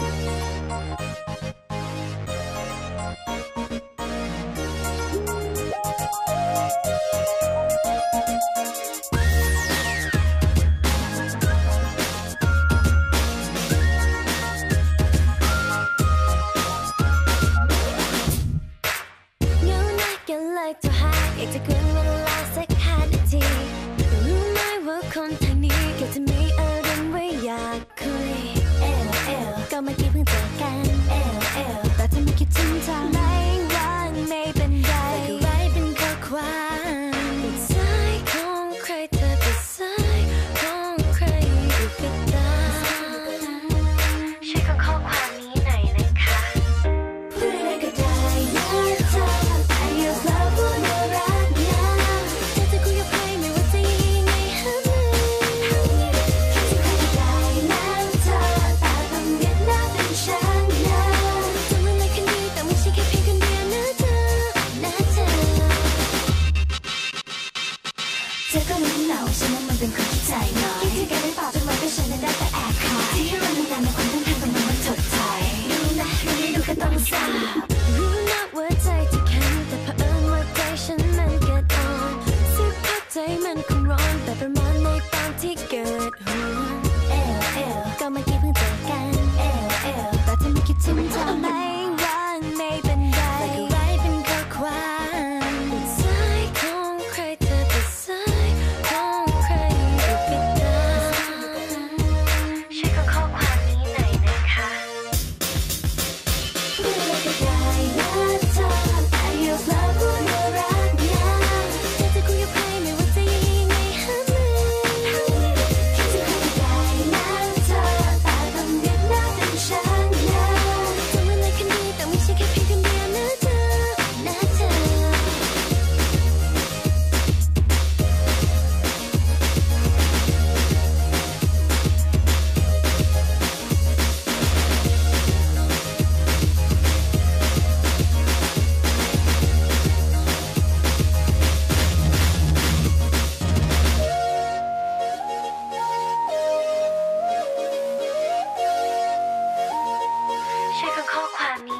Música เธอก็รู้ที่เหงาฉันว่ามันเป็นความที่ใจน้อยคิดถึงกันหรือเปล่าจังหนะก็ฉันนั้นได้แต่แอบคอยที่เราทำงานในความต้องการของมันมันจดใจรู้นะไม่ได้ดูก็ต้องทราบรู้นะว่าใจที่แข็งแต่เอิญว่าใจฉันมันเกิดอ่อนสักพักใจมันคงร้อนแต่ประมาณในตอนที่เกิด ช่วยฟังข้อความนี้